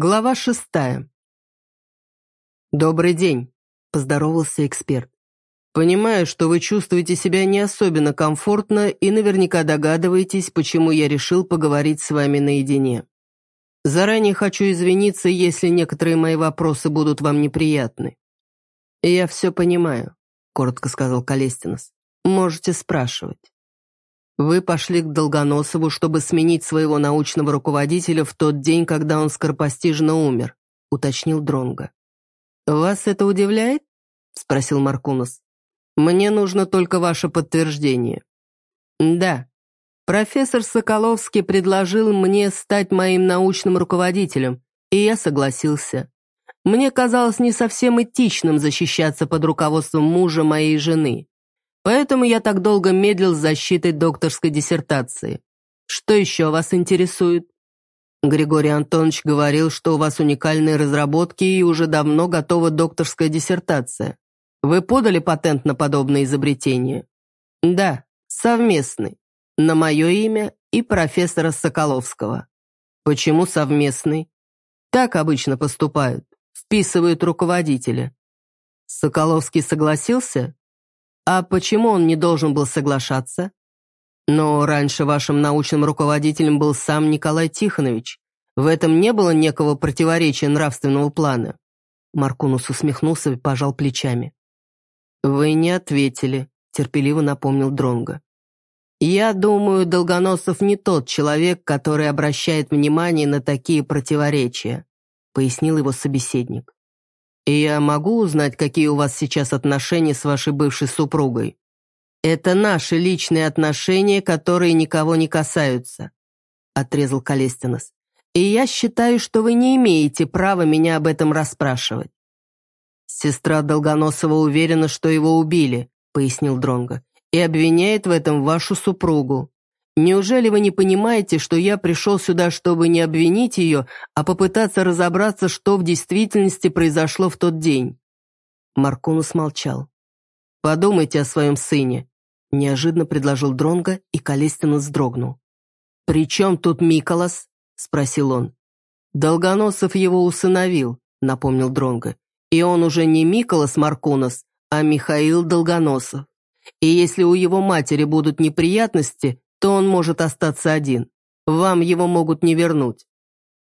Глава шестая. «Добрый день», – поздоровался эксперт. «Понимаю, что вы чувствуете себя не особенно комфортно и наверняка догадываетесь, почему я решил поговорить с вами наедине. Заранее хочу извиниться, если некоторые мои вопросы будут вам неприятны». «Я все понимаю», – коротко сказал Калестинос. «Можете спрашивать». Вы пошли к Долгоносову, чтобы сменить своего научного руководителя в тот день, когда он скоропостижно умер», — уточнил Дронга. «Вас это удивляет?» — спросил Маркунос. «Мне нужно только ваше подтверждение». «Да. Профессор Соколовский предложил мне стать моим научным руководителем, и я согласился. Мне казалось не совсем этичным защищаться под руководством мужа моей жены. Поэтому я так долго медлил с защитой докторской диссертации. Что еще вас интересует? Григорий Антонович говорил, что у вас уникальные разработки и уже давно готова докторская диссертация. Вы подали патент на подобное изобретение? Да, совместный. На мое имя и профессора Соколовского. Почему совместный? Так обычно поступают. Вписывают руководителя. Соколовский согласился? А почему он не должен был соглашаться? Но раньше вашим научным руководителем был сам Николай Тихонович. В этом не было некого противоречия нравственного плана. Маркунус усмехнулся и пожал плечами. «Вы не ответили», — терпеливо напомнил Дронго. «Я думаю, Долгоносов не тот человек, который обращает внимание на такие противоречия», — пояснил его собеседник. И я могу узнать, какие у вас сейчас отношения с вашей бывшей супругой? Это наши личные отношения, которые никого не касаются», — отрезал Калестинос. «И я считаю, что вы не имеете права меня об этом расспрашивать». «Сестра Долгоносова уверена, что его убили», — пояснил Дронго, «и обвиняет в этом вашу супругу. Неужели вы не понимаете, что я пришел сюда, чтобы не обвинить ее, а попытаться разобраться, что в действительности произошло в тот день?» Маркунус молчал. «Подумайте о своем сыне», — неожиданно предложил Дронга, и Калестин вздрогнул. «При чем тут Миколас?» — спросил он. «Долгоносов его усыновил», — напомнил Дронга. «И он уже не Миколас Маркунос, а Михаил Долгоносов. И если у его матери будут неприятности, то он может остаться один. Вам его могут не вернуть».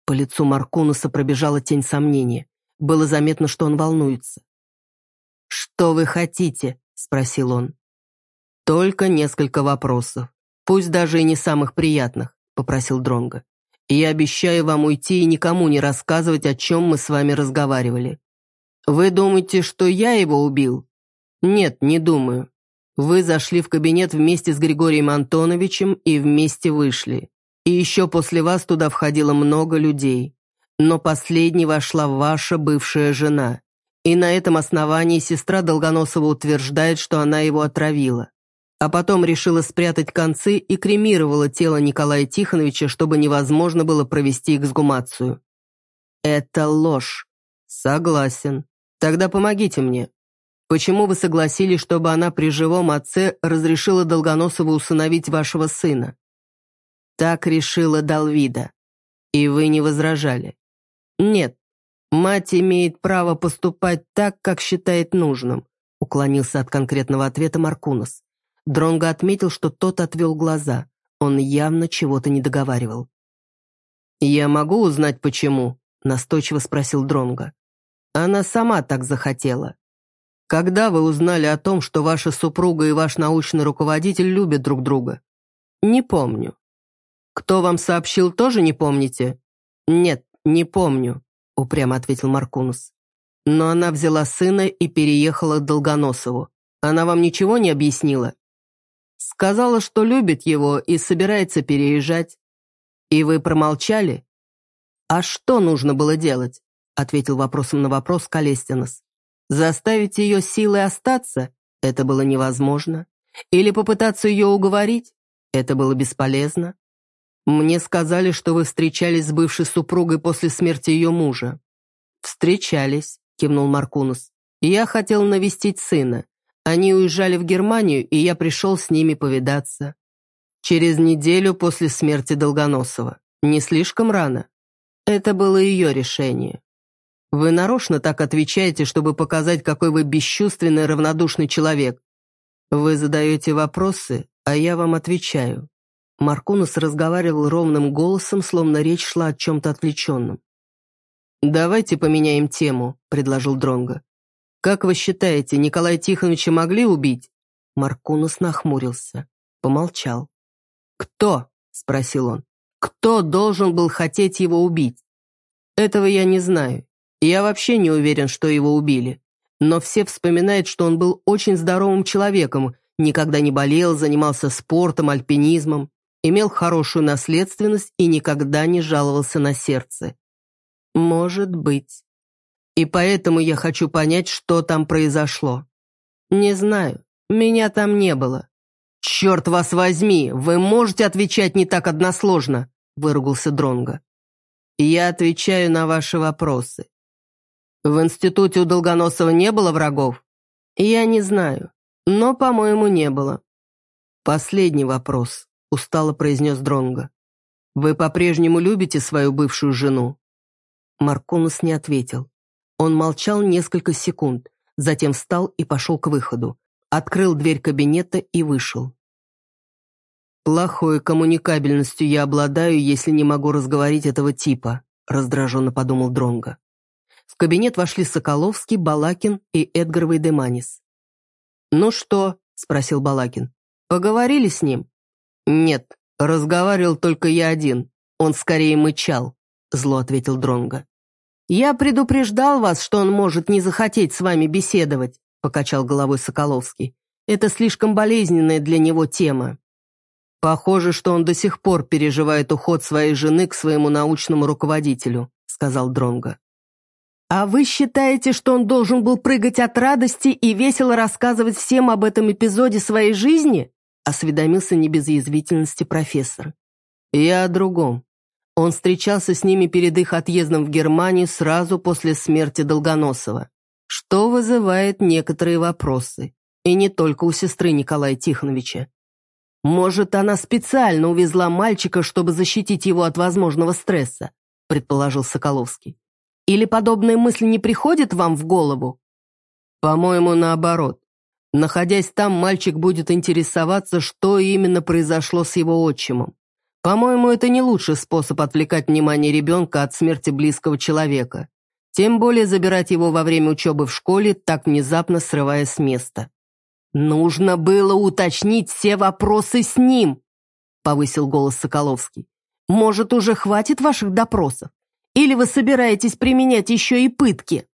По лицу Маркунуса пробежала тень сомнения. Было заметно, что он волнуется. «Что вы хотите?» — спросил он. «Только несколько вопросов. Пусть даже и не самых приятных», — попросил Дронго. «Я обещаю вам уйти и никому не рассказывать, о чем мы с вами разговаривали. Вы думаете, что я его убил? Нет, не думаю. Вы зашли в кабинет вместе с Григорием Антоновичем и вместе вышли. И еще после вас туда входило много людей. Но последней вошла ваша бывшая жена. И на этом основании сестра Долгоносова утверждает, что она его отравила. А потом решила спрятать концы и кремировала тело Николая Тихоновича, чтобы невозможно было провести эксгумацию. Это ложь. Согласен. Тогда помогите мне. Почему вы согласились, чтобы она при живом отце разрешила Долгоносову усыновить вашего сына? Так решила Далвида. И вы не возражали. Нет, мать имеет право поступать так, как считает нужным, уклонился от конкретного ответа Маркунос. Дронго отметил, что тот отвел глаза. Он явно чего-то не договаривал. «Я могу узнать, почему?» – настойчиво спросил Дронго. «Она сама так захотела. Когда вы узнали о том, что ваша супруга и ваш научный руководитель любят друг друга? Не помню. Кто вам сообщил, тоже не помните? Нет, не помню, упрямо ответил Маркунус. Но она взяла сына и переехала к Долгоносову. Она вам ничего не объяснила? Сказала, что любит его и собирается переезжать. И вы промолчали? А что нужно было делать? Ответил вопросом на вопрос Калестинос. Заставить ее силой остаться – это было невозможно. Или попытаться ее уговорить – это было бесполезно. Мне сказали, что вы встречались с бывшей супругой после смерти ее мужа. «Встречались», – кивнул Маркунус. «Я хотел навестить сына. Они уезжали в Германию, и я пришел с ними повидаться. Через неделю после смерти Долгоносова. Не слишком рано?» Это было ее решение. Вы нарочно так отвечаете, чтобы показать, какой вы бесчувственный, равнодушный человек. Вы задаете вопросы, а я вам отвечаю. Маркунус разговаривал ровным голосом, словно речь шла о чем-то отвлеченном. «Давайте поменяем тему», — предложил Дронго. «Как вы считаете, Николая Тихоновича могли убить?» Маркунус нахмурился, помолчал. «Кто?» — спросил он. «Кто должен был хотеть его убить?» «Этого я не знаю. Я вообще не уверен, что его убили. Но все вспоминают, что он был очень здоровым человеком, никогда не болел, занимался спортом, альпинизмом, имел хорошую наследственность и никогда не жаловался на сердце. Может быть. И поэтому я хочу понять, что там произошло. Не знаю, меня там не было. «Черт вас возьми, вы можете отвечать не так односложно», выругался Дронго. «Я отвечаю на ваши вопросы. В институте у Долгоносова не было врагов? Я не знаю, но, по-моему, не было. Последний вопрос, устало произнес Дронго. Вы по-прежнему любите свою бывшую жену? Маркунус не ответил. Он молчал несколько секунд, затем встал и пошел к выходу, открыл дверь кабинета и вышел. «Плохой коммуникабельностью я обладаю, если не могу разговорить этого типа», раздраженно подумал Дронго. В кабинет вошли Соколовский, Балакин и Эдгар Вейдеманис. «Ну что?» – спросил Балакин. «Поговорили с ним?» «Нет, разговаривал только я один. Он скорее мычал», – зло ответил Дронго. «Я предупреждал вас, что он может не захотеть с вами беседовать», – покачал головой Соколовский. «Это слишком болезненная для него тема». «Похоже, что он до сих пор переживает уход своей жены к своему научному руководителю», – сказал Дронго. «А вы считаете, что он должен был прыгать от радости и весело рассказывать всем об этом эпизоде своей жизни?» осведомился не без язвительности профессор. «Я о другом. Он встречался с ними перед их отъездом в Германию сразу после смерти Долгоносова, что вызывает некоторые вопросы, и не только у сестры Николая Тихоновича. Может, она специально увезла мальчика, чтобы защитить его от возможного стресса, предположил Соколовский. Или подобные мысли не приходят вам в голову? По-моему, наоборот. Находясь там, мальчик будет интересоваться, что именно произошло с его отчимом. По-моему, это не лучший способ отвлекать внимание ребенка от смерти близкого человека. Тем более забирать его во время учебы в школе, так внезапно срывая с места. «Нужно было уточнить все вопросы с ним», — повысил голос Соколовский. «Может, уже хватит ваших допросов? Или вы собираетесь применять еще и пытки?»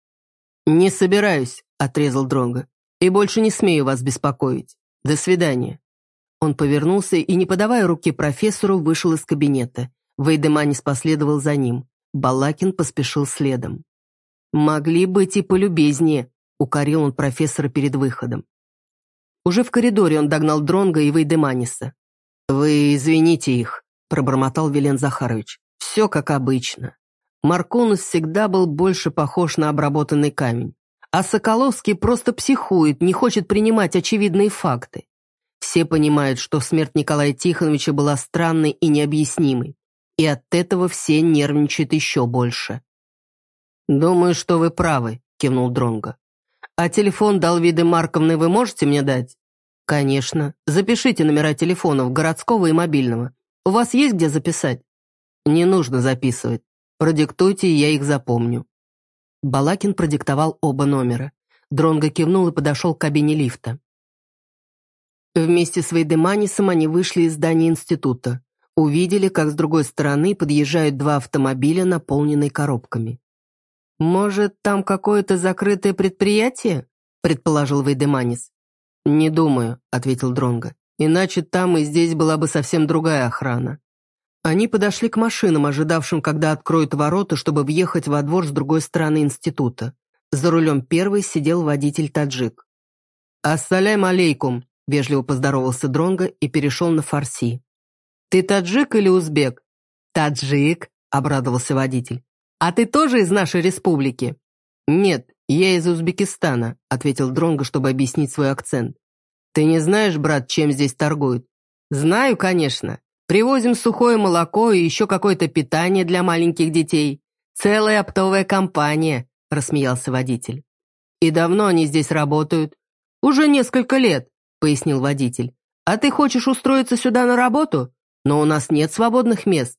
«Не собираюсь», — отрезал Дронго. «И больше не смею вас беспокоить. До свидания». Он повернулся и, не подавая руки профессору, вышел из кабинета. Вейдеманис последовал за ним. Балакин поспешил следом. «Могли быть и полюбезнее», — укорил он профессора перед выходом. Уже в коридоре он догнал Дронга и Вейдеманиса. «Вы извините их», — пробормотал Вилен Захарович. «Все как обычно». Марконус всегда был больше похож на обработанный камень. А Соколовский просто психует, не хочет принимать очевидные факты. Все понимают, что смерть Николая Тихоновича была странной и необъяснимой. И от этого все нервничают еще больше. «Думаю, что вы правы», — кивнул Дронго. «А телефон Далвиды Марковны вы можете мне дать?» «Конечно. Запишите номера телефонов, городского и мобильного. У вас есть где записать?» «Не нужно записывать. Продиктуйте, я их запомню». Балакин продиктовал оба номера. Дронго кивнул и подошел к кабине лифта. Вместе с Вейдеманисом они вышли из здания института. Увидели, как с другой стороны подъезжают два автомобиля, наполненные коробками. «Может, там какое-то закрытое предприятие?» – предположил Вейдеманис. «Не думаю», – ответил Дронго. «Иначе там и здесь была бы совсем другая охрана. Они подошли к машинам, ожидавшим, когда откроют ворота, чтобы въехать во двор с другой стороны института. За рулем первый сидел водитель-таджик. «Ассалям алейкум», — вежливо поздоровался Дронго и перешел на фарси. «Ты таджик или узбек?» «Таджик», — обрадовался водитель. «А ты тоже из нашей республики?» «Нет, я из Узбекистана», — ответил Дронго, чтобы объяснить свой акцент. «Ты не знаешь, брат, чем здесь торгуют?» «Знаю, конечно. Привозим сухое молоко и еще какое-то питание для маленьких детей. «Целая оптовая компания», — рассмеялся водитель. «И давно они здесь работают?» «Уже несколько лет», — пояснил водитель. «А ты хочешь устроиться сюда на работу? Но у нас нет свободных мест».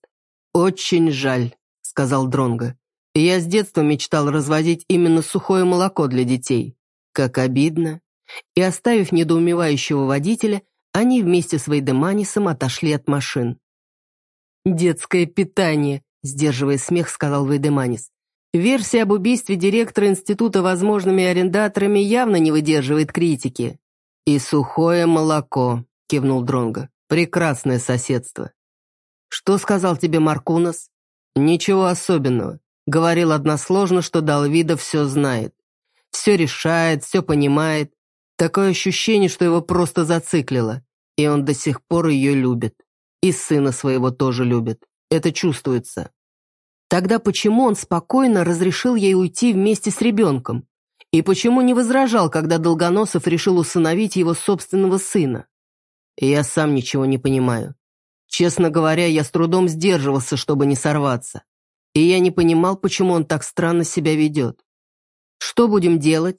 «Очень жаль», — сказал Дронго. «Я с детства мечтал развозить именно сухое молоко для детей. Как обидно». И оставив недоумевающего водителя, они вместе с Вейдеманисом отошли от машин. «Детское питание», — сдерживая смех, сказал Вейдеманис. «Версия об убийстве директора института возможными арендаторами явно не выдерживает критики». «И сухое молоко», — кивнул Дронго. «Прекрасное соседство». «Что сказал тебе Маркунас?» «Ничего особенного. Говорил односложно, что Далвида все знает. Все решает, все понимает. Такое ощущение, что его просто зациклило. И он до сих пор ее любит. И сына своего тоже любит. Это чувствуется. Тогда почему он спокойно разрешил ей уйти вместе с ребенком? И почему не возражал, когда Долгоносов решил усыновить его собственного сына? Я сам ничего не понимаю. Честно говоря, я с трудом сдерживался, чтобы не сорваться. И я не понимал, почему он так странно себя ведет. Что будем делать?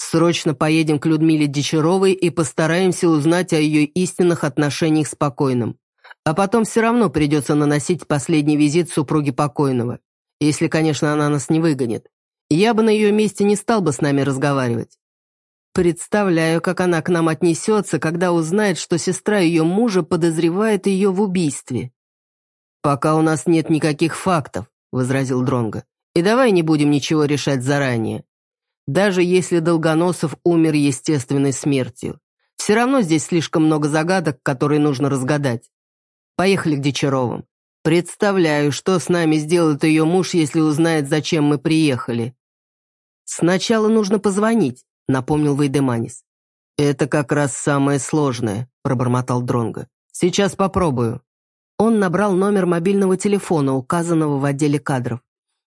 Срочно поедем к Людмиле Дичаровой и постараемся узнать о ее истинных отношениях с покойным. А потом все равно придется наносить последний визит супруге покойного. Если, конечно, она нас не выгонит. Я бы на ее месте не стал бы с нами разговаривать. Представляю, как она к нам отнесется, когда узнает, что сестра ее мужа подозревает ее в убийстве. «Пока у нас нет никаких фактов», — возразил Дронго. «И давай не будем ничего решать заранее. Даже если Долгоносов умер естественной смертью. Все равно здесь слишком много загадок, которые нужно разгадать. Поехали к Дичаровым. Представляю, что с нами сделает ее муж, если узнает, зачем мы приехали. Сначала нужно позвонить, напомнил Вейдеманис. Это как раз самое сложное, пробормотал Дронго. Сейчас попробую. Он набрал номер мобильного телефона, указанного в отделе кадров.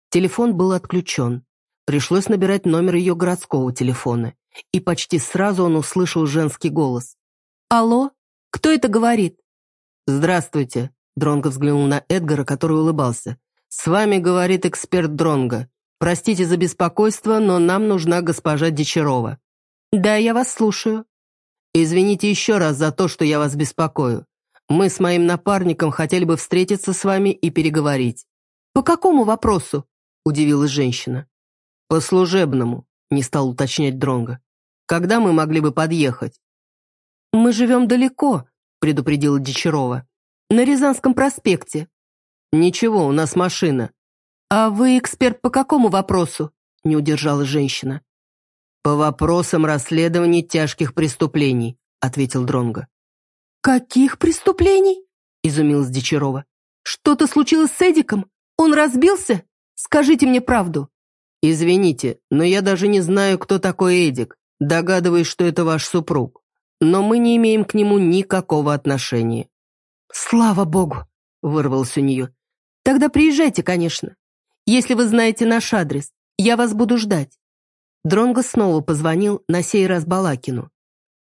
Телефон был отключен. Пришлось набирать номер ее городского телефона. И почти сразу он услышал женский голос. «Алло? Кто это говорит?» «Здравствуйте», — Дронго взглянул на Эдгара, который улыбался. «С вами говорит эксперт Дронго. Простите за беспокойство, но нам нужна госпожа Дичарова». «Да, я вас слушаю». «Извините еще раз за то, что я вас беспокою. Мы с моим напарником хотели бы встретиться с вами и переговорить». «По какому вопросу?» — удивилась женщина. «По служебному», — не стал уточнять Дронго. «Когда мы могли бы подъехать?» «Мы живем далеко», предупредила Дичарова. «На Рязанском проспекте». «Ничего, у нас машина». «А вы эксперт по какому вопросу?» не удержала женщина. «По вопросам расследования тяжких преступлений», ответил Дронго. «Каких преступлений?» изумилась Дичарова. «Что-то случилось с Эдиком? Он разбился? Скажите мне правду». «Извините, но я даже не знаю, кто такой Эдик. Догадываюсь, что это ваш супруг но мы не имеем к нему никакого отношения». «Слава богу!» — вырвался у нее. «Тогда приезжайте, конечно. Если вы знаете наш адрес, я вас буду ждать». Дронго снова позвонил, на сей раз Балакину.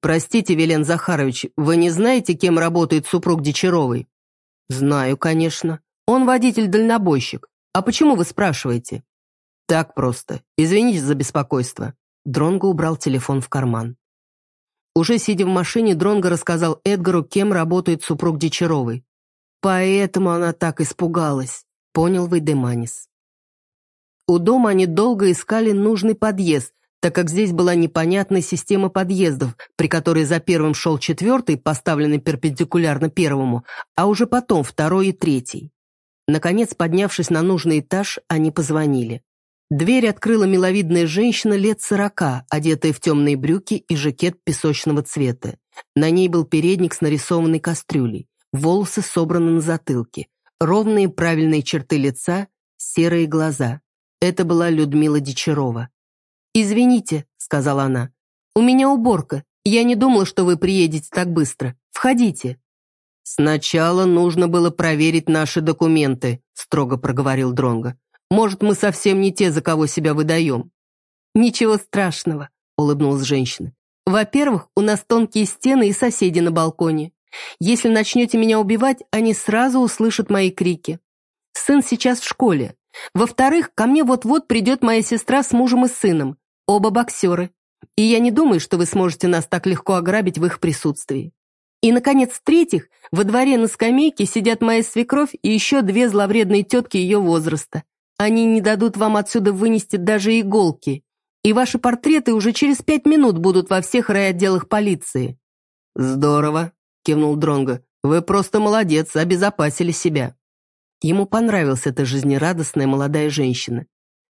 «Простите, Велен Захарович, вы не знаете, кем работает супруг Дичаровой?» «Знаю, конечно. Он водитель-дальнобойщик. А почему вы спрашиваете?» «Так просто. Извините за беспокойство». Дронго убрал телефон в карман. Уже сидя в машине, Дронго рассказал Эдгару, кем работает супруг Дичаровой. Поэтому она так испугалась, понял Вейдеманис. У дома они долго искали нужный подъезд, так как здесь была непонятная система подъездов, при которой за первым шел четвертый, поставленный перпендикулярно первому, а уже потом второй и третий. Наконец, поднявшись на нужный этаж, они позвонили. Дверь открыла миловидная женщина лет сорока, одетая в темные брюки и жакет песочного цвета. На ней был передник с нарисованной кастрюлей, волосы собраны на затылке, ровные правильные черты лица, серые глаза. Это была Людмила Дичарова. «Извините», — сказала она, — «у меня уборка. Я не думала, что вы приедете так быстро. Входите». «Сначала нужно было проверить наши документы», — строго проговорил Дронго. Может, мы совсем не те, за кого себя выдаем». «Ничего страшного», — улыбнулась женщина. «Во-первых, у нас тонкие стены и соседи на балконе. Если начнете меня убивать, они сразу услышат мои крики. Сын сейчас в школе. Во-вторых, ко мне вот-вот придет моя сестра с мужем и сыном, оба боксеры. И я не думаю, что вы сможете нас так легко ограбить в их присутствии. И, наконец, в-третьих, во дворе на скамейке сидят моя свекровь и еще две зловредные тетки ее возраста. Они не дадут вам отсюда вынести даже иголки. И ваши портреты уже через пять минут будут во всех райотделах полиции». «Здорово», — кивнул Дронго. «Вы просто молодец, обезопасили себя». Ему понравилась эта жизнерадостная молодая женщина.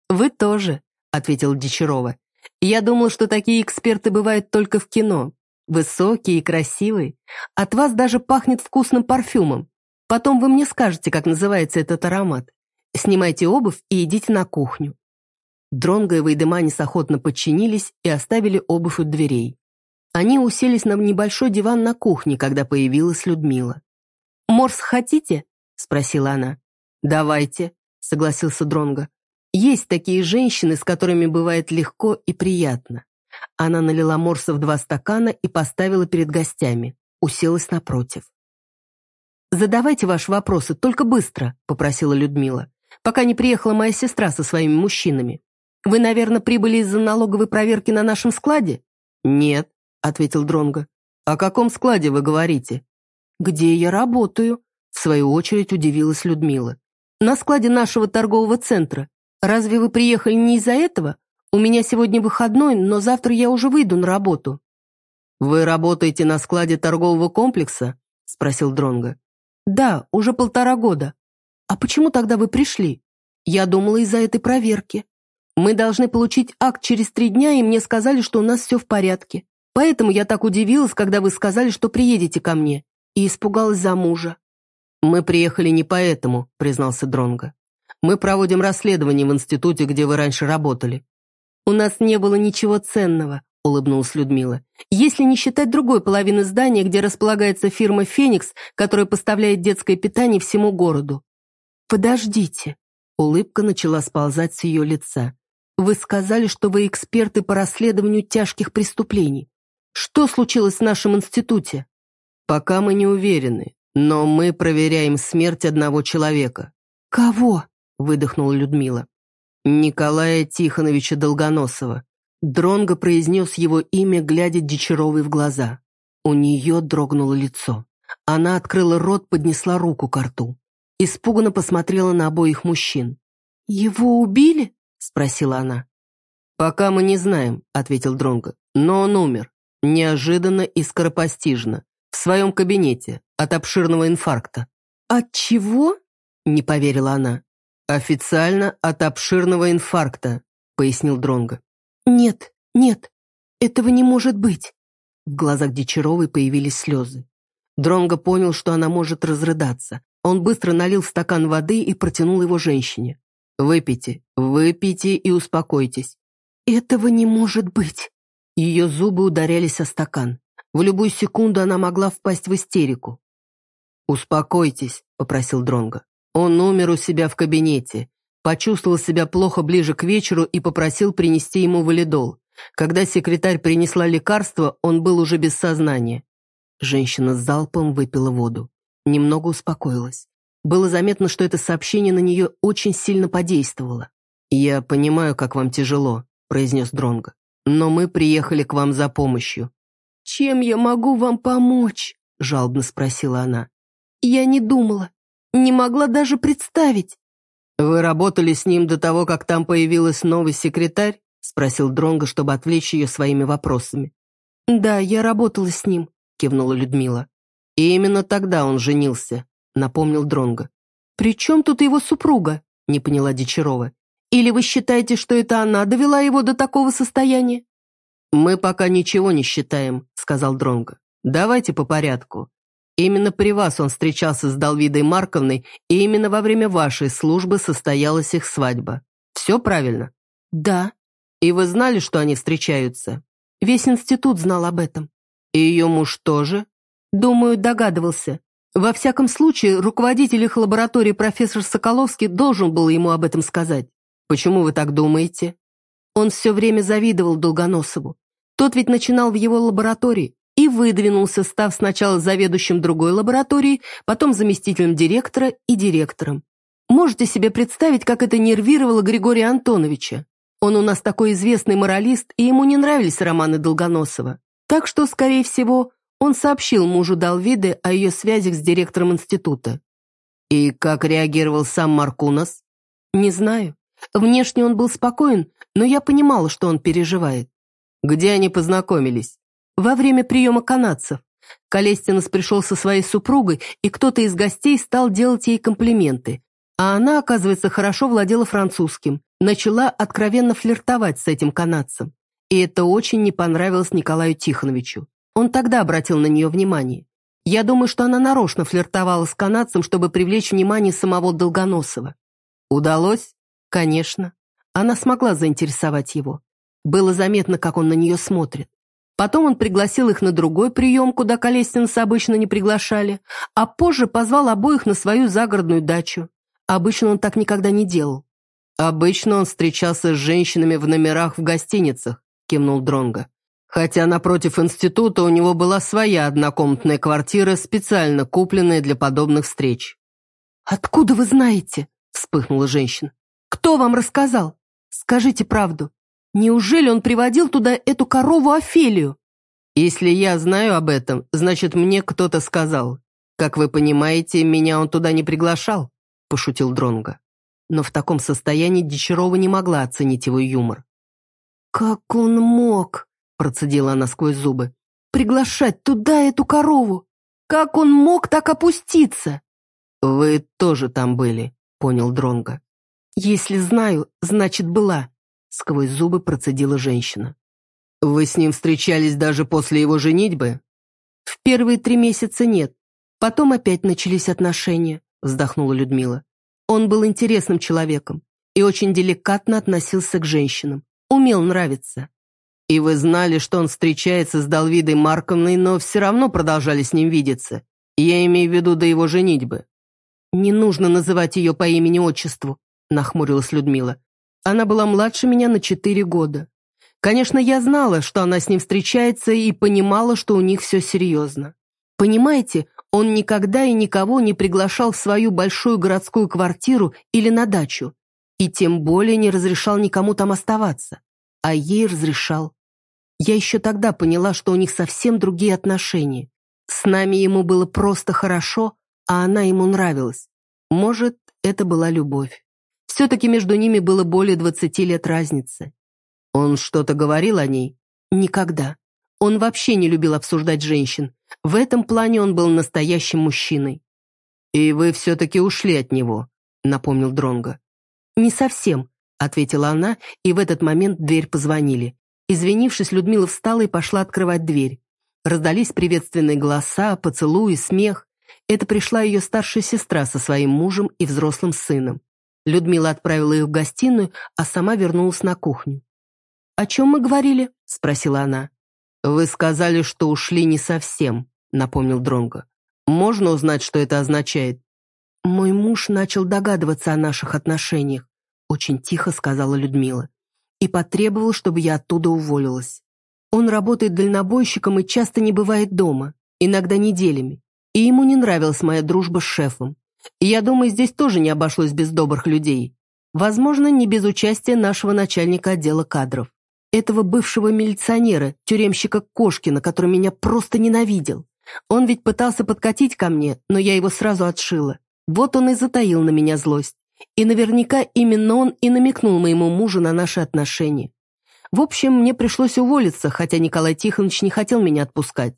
«Вы тоже», — ответил Дичарова. «Я думал, что такие эксперты бывают только в кино. Высокие и красивые. От вас даже пахнет вкусным парфюмом. Потом вы мне скажете, как называется этот аромат. Снимайте обувь и идите на кухню». Дронго и Вейдеманис охотно подчинились и оставили обувь у дверей. Они уселись на небольшой диван на кухне, когда появилась Людмила. «Морс хотите?» — спросила она. «Давайте», — согласился Дронго. «Есть такие женщины, с которыми бывает легко и приятно». Она налила морса в два стакана и поставила перед гостями. Уселась напротив. «Задавайте ваши вопросы, только быстро», — попросила Людмила, «пока не приехала моя сестра со своими мужчинами. Вы, наверное, прибыли из-за налоговой проверки на нашем складе?» «Нет», — ответил Дронго. «О каком складе вы говорите?» «Где я работаю?» В свою очередь удивилась Людмила. «На складе нашего торгового центра. Разве вы приехали не из-за этого? У меня сегодня выходной, но завтра я уже выйду на работу». «Вы работаете на складе торгового комплекса?» — спросил Дронго. «Да, уже полтора года. А почему тогда вы пришли? Я думала из-за этой проверки. Мы должны получить акт через три дня, и мне сказали, что у нас все в порядке. Поэтому я так удивилась, когда вы сказали, что приедете ко мне, и испугалась за мужа. «Мы приехали не поэтому», — признался Дронго. «Мы проводим расследование в институте, где вы раньше работали». «У нас не было ничего ценного», — улыбнулась Людмила. «Если не считать другой половины здания, где располагается фирма «Феникс», которая поставляет детское питание всему городу». «Подождите», — улыбка начала сползать с ее лица. «Вы сказали, что вы эксперты по расследованию тяжких преступлений. Что случилось в нашем институте?» «Пока мы не уверены. Но мы проверяем смерть одного человека». «Кого?» — выдохнула Людмила. «Николая Тихоновича Долгоносова». Дронго произнес его имя, глядя Дичаровой в глаза. У нее дрогнуло лицо. Она открыла рот, поднесла руку к рту. Испуганно посмотрела на обоих мужчин. «Его убили?» — спросила она. «Пока мы не знаем», — ответил Дронго. «Но он умер. Неожиданно и скоропостижно. В своем кабинете, от обширного инфаркта. «От чего?» — не поверила она. «Официально от обширного инфаркта», — пояснил Дронго. «Нет, нет, этого не может быть». В глазах Дичаровой появились слезы. Дронго понял, что она может разрыдаться. Он быстро налил стакан воды и протянул его женщине. «Выпейте, выпейте и успокойтесь». «Этого не может быть». Ее зубы ударялись о стакан. В любую секунду она могла впасть в истерику. «Успокойтесь», — попросил Дронго. Он умер у себя в кабинете. Почувствовал себя плохо ближе к вечеру и попросил принести ему валидол. Когда секретарь принесла лекарство, он был уже без сознания. Женщина с залпом выпила воду. Немного успокоилась. Было заметно, что это сообщение на нее очень сильно подействовало. «Я понимаю, как вам тяжело», — произнес Дронго. «Но мы приехали к вам за помощью. «Чем я могу вам помочь?» — жалобно спросила она. «Я не думала, не могла даже представить». «Вы работали с ним до того, как там появилась новый секретарь?» — спросил Дронго, чтобы отвлечь ее своими вопросами. «Да, я работала с ним», — кивнула Людмила. «И именно тогда он женился», — напомнил Дронго. «При чем тут его супруга?» — не поняла Дичарова. «Или вы считаете, что это она довела его до такого состояния?» «Мы пока ничего не считаем», — сказал Дронго. «Давайте по порядку. Именно при вас он встречался с Далвидой Марковной, и именно во время вашей службы состоялась их свадьба. Все правильно?» «Да». «И вы знали, что они встречаются?» «Весь институт знал об этом». «И ее муж тоже?» «Думаю, догадывался. Во всяком случае, руководитель их лаборатории профессор Соколовский должен был ему об этом сказать. Почему вы так думаете?» Он все время завидовал Долгоносову. Тот ведь начинал в его лаборатории и выдвинулся, став сначала заведующим другой лаборатории, потом заместителем директора и директором. Можете себе представить, как это нервировало Григория Антоновича? Он у нас такой известный моралист, и ему не нравились романы Долгоносова. Так что, скорее всего, он сообщил мужу Далвиды о ее связях с директором института. И как реагировал сам Маркунас? Не знаю. Внешне он был спокоен, но я понимала, что он переживает. Где они познакомились? Во время приема канадцев. Колестинос пришел со своей супругой, и кто-то из гостей стал делать ей комплименты. А она, оказывается, хорошо владела французским, начала откровенно флиртовать с этим канадцем. И это очень не понравилось Николаю Тихоновичу. Он тогда обратил на нее внимание. Я думаю, что она нарочно флиртовала с канадцем, чтобы привлечь внимание самого Долгоносова. Удалось? Конечно. Она смогла заинтересовать его. Было заметно, как он на нее смотрит. Потом он пригласил их на другой прием, куда Колестинса обычно не приглашали, а позже позвал обоих на свою загородную дачу. Обычно он так никогда не делал. «Обычно он встречался с женщинами в номерах в гостиницах», — кивнул Дронго. Хотя напротив института у него была своя однокомнатная квартира, специально купленная для подобных встреч. «Откуда вы знаете?» — вспыхнула женщина. «Кто вам рассказал? Скажите правду. Неужели он приводил туда эту корову Офелию?» «Если я знаю об этом, значит, мне кто-то сказал. Как вы понимаете, меня он туда не приглашал», — пошутил Дронго. Но в таком состоянии Дичарова не могла оценить его юмор. «Как он мог?» Процедила она сквозь зубы. «Приглашать туда эту корову! Как он мог так опуститься?» «Вы тоже там были», — понял Дронго. «Если знаю, значит, была», — сквозь зубы процедила женщина. «Вы с ним встречались даже после его женитьбы?» «В первые три месяца нет. Потом опять начались отношения», — вздохнула Людмила. «Он был интересным человеком и очень деликатно относился к женщинам. Умел нравиться. И вы знали, что он встречается с Далвидой Марковной, но все равно продолжали с ним видеться. Я имею в виду до его женитьбы». «Не нужно называть ее по имени-отчеству», — нахмурилась Людмила. «Она была младше меня на четыре года. Конечно, я знала, что она с ним встречается, и понимала, что у них все серьезно. Понимаете, он никогда и никого не приглашал в свою большую городскую квартиру или на дачу, и тем более не разрешал никому там оставаться. А ей разрешал. Я еще тогда поняла, что у них совсем другие отношения. С нами ему было просто хорошо, а она ему нравилась. Может, это была любовь. Все-таки между ними было более двадцати лет разницы. Он что-то говорил о ней? Никогда. Он вообще не любил обсуждать женщин. В этом плане он был настоящим мужчиной. «И вы все-таки ушли от него», — напомнил Дронго. «Не совсем», — ответила она, и в этот момент дверь позвонили. Извинившись, Людмила встала и пошла открывать дверь. Раздались приветственные голоса, поцелуи, смех. Это пришла ее старшая сестра со своим мужем и взрослым сыном. Людмила отправила их в гостиную, а сама вернулась на кухню. «О чем мы говорили?» — спросила она. «Вы сказали, что ушли не совсем», — напомнил Дронго. «Можно узнать, что это означает?» «Мой муж начал догадываться о наших отношениях», — очень тихо сказала Людмила и потребовал, чтобы я оттуда уволилась. Он работает дальнобойщиком и часто не бывает дома, иногда неделями, и ему не нравилась моя дружба с шефом. И я думаю, здесь тоже не обошлось без добрых людей. Возможно, не без участия нашего начальника отдела кадров. Этого бывшего милиционера, тюремщика Кошкина, который меня просто ненавидел. Он ведь пытался подкатить ко мне, но я его сразу отшила. Вот он и затаил на меня злость. И наверняка именно он и намекнул моему мужу на наши отношения. В общем, мне пришлось уволиться, хотя Николай Тихонович не хотел меня отпускать.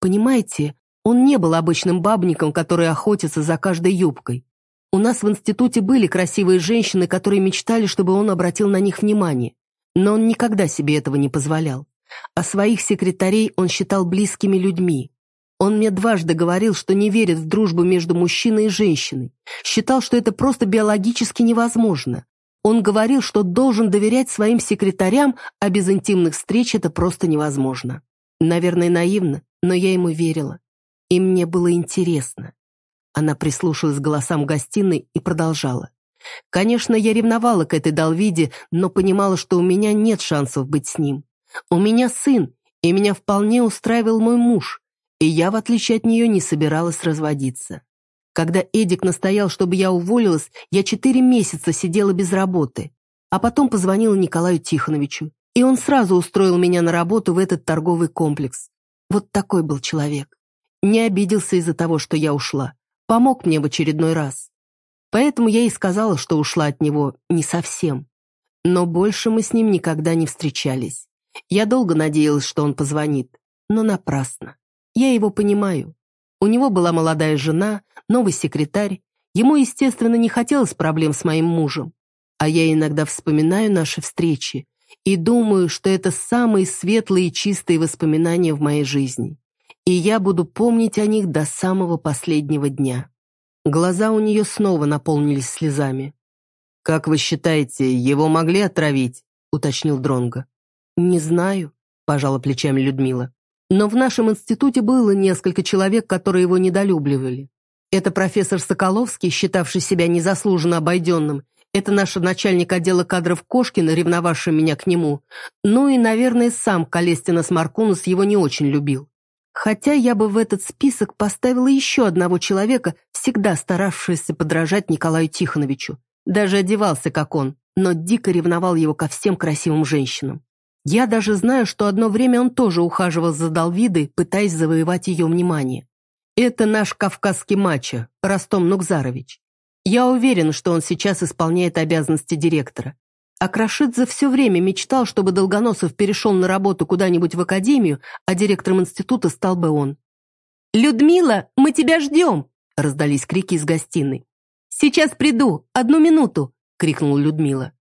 Понимаете, он не был обычным бабником, который охотится за каждой юбкой. У нас в институте были красивые женщины, которые мечтали, чтобы он обратил на них внимание. Но он никогда себе этого не позволял. А своих секретарей он считал близкими людьми. Он мне дважды говорил, что не верит в дружбу между мужчиной и женщиной. Считал, что это просто биологически невозможно. Он говорил, что должен доверять своим секретарям, а без интимных встреч это просто невозможно. Наверное, наивно, но я ему верила. И мне было интересно. Она прислушалась к голосам гостиной и продолжала. Конечно, я ревновала к этой Далвиде, но понимала, что у меня нет шансов быть с ним. У меня сын, и меня вполне устраивал мой муж, и я, в отличие от нее, не собиралась разводиться. Когда Эдик настоял, чтобы я уволилась, я четыре месяца сидела без работы. А потом позвонила Николаю Тихоновичу, и он сразу устроил меня на работу в этот торговый комплекс. Вот такой был человек. Не обиделся из-за того, что я ушла. Помог мне в очередной раз. Поэтому я и сказала, что ушла от него не совсем. Но больше мы с ним никогда не встречались. Я долго надеялась, что он позвонит, но напрасно. Я его понимаю. У него была молодая жена, новый секретарь. Ему, естественно, не хотелось проблем с моим мужем. А я иногда вспоминаю наши встречи и думаю, что это самые светлые и чистые воспоминания в моей жизни. И я буду помнить о них до самого последнего дня. Глаза у нее снова наполнились слезами. «Как вы считаете, его могли отравить?» — уточнил Дронго. «Не знаю», — пожала плечами Людмила. «Но в нашем институте было несколько человек, которые его недолюбливали. Это профессор Соколовский, считавший себя незаслуженно обойденным, это наш начальник отдела кадров Кошкин, ревновавший меня к нему. Ну и, наверное, сам Калестинос Маркунус его не очень любил. Хотя я бы в этот список поставила еще одного человека, всегда старавшегося подражать Николаю Тихоновичу. Даже одевался, как он, но дико ревновал его ко всем красивым женщинам. Я даже знаю, что одно время он тоже ухаживал за Далвидой, пытаясь завоевать ее внимание. Это наш кавказский мачо, Ростом Нукзарович. Я уверен, что он сейчас исполняет обязанности директора. А Крашидзе все время мечтал, чтобы Долгоносов перешел на работу куда-нибудь в академию, а директором института стал бы он. «Людмила, мы тебя ждем!» — раздались крики из гостиной. «Сейчас приду, одну минуту!» — крикнула Людмила.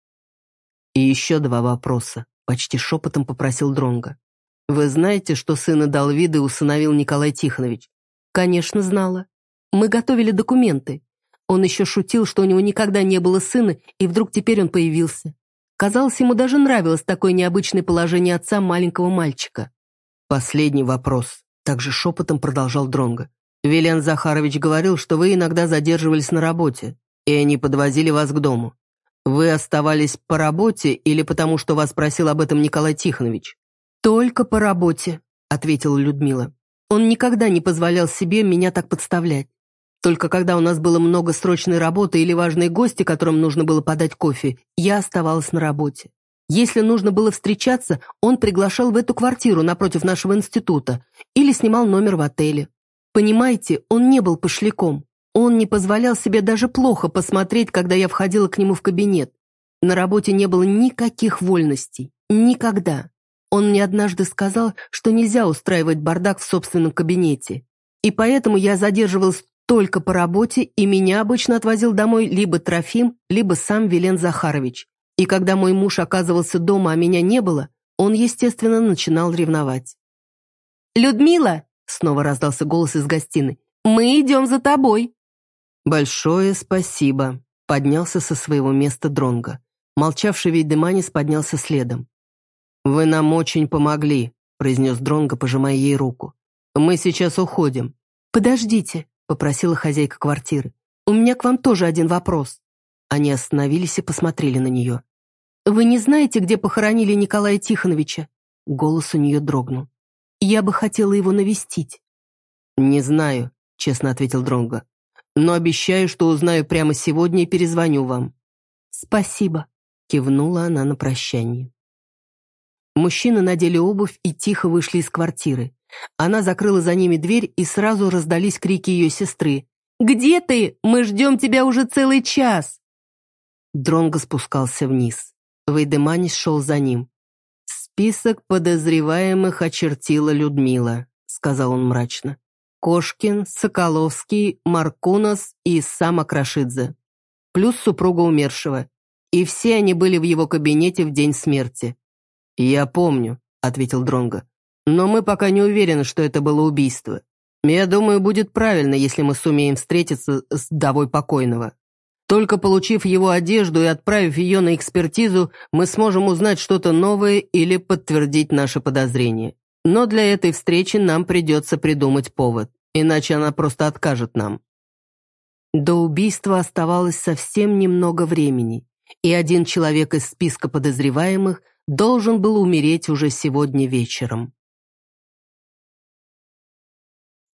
И еще два вопроса, почти шепотом попросил Дронга. «Вы знаете, что сына Далвиды усыновил Николай Тихонович?» «Конечно, знала. Мы готовили документы. Он еще шутил, что у него никогда не было сына, и вдруг теперь он появился. Казалось, ему даже нравилось такое необычное положение отца маленького мальчика. «Последний вопрос», — также шепотом продолжал Дронго. «Вилен Захарович говорил, что вы иногда задерживались на работе, и они подвозили вас к дому. Вы оставались по работе или потому, что вас просил об этом Николай Тихонович?» «Только по работе», — ответила Людмила. «Он никогда не позволял себе меня так подставлять. Только когда у нас было много срочной работы или важные гости, которым нужно было подать кофе, я оставалась на работе. Если нужно было встречаться, он приглашал в эту квартиру напротив нашего института или снимал номер в отеле. Понимаете, он не был пошляком. Он не позволял себе даже плохо посмотреть, когда я входила к нему в кабинет. На работе не было никаких вольностей. Никогда. Он мне однажды сказал, что нельзя устраивать бардак в собственном кабинете. И поэтому я задерживалась только по работе, и меня обычно отвозил домой либо Трофим, либо сам Вилен Захарович. И когда мой муж оказывался дома, а меня не было, он, естественно, начинал ревновать. «Людмила!» — снова раздался голос из гостиной. «Мы идем за тобой!» «Большое спасибо!» — поднялся со своего места Дронга. Молчавший Вейдеманис поднялся следом. «Вы нам очень помогли», — произнес Дронго, пожимая ей руку. «Мы сейчас уходим». «Подождите», — попросила хозяйка квартиры. «У меня к вам тоже один вопрос». Они остановились и посмотрели на нее. «Вы не знаете, где похоронили Николая Тихоновича?» Голос у нее дрогнул. «Я бы хотела его навестить». «Не знаю», — честно ответил Дронго. «Но обещаю, что узнаю прямо сегодня и перезвоню вам». «Спасибо», — кивнула она на прощание. Мужчины надели обувь и тихо вышли из квартиры. Она закрыла за ними дверь, и сразу раздались крики ее сестры. «Где ты? Мы ждем тебя уже целый час!» Дронго спускался вниз. Вейдеманис шел за ним. «Список подозреваемых очертила Людмила», — сказал он мрачно. «Кошкин, Соколовский, Маркунос и сам Акрашидзе. Плюс супруга умершего. И все они были в его кабинете в день смерти». «Я помню», — ответил Дронго. Но мы пока не уверены, что это было убийство. Я думаю, будет правильно, если мы сумеем встретиться с давой покойного. Только получив его одежду и отправив ее на экспертизу, мы сможем узнать что-то новое или подтвердить наши подозрения. Но для этой встречи нам придется придумать повод, иначе она просто откажет нам. До убийства оставалось совсем немного времени, и один человек из списка подозреваемых должен был умереть уже сегодня вечером.